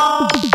Oh.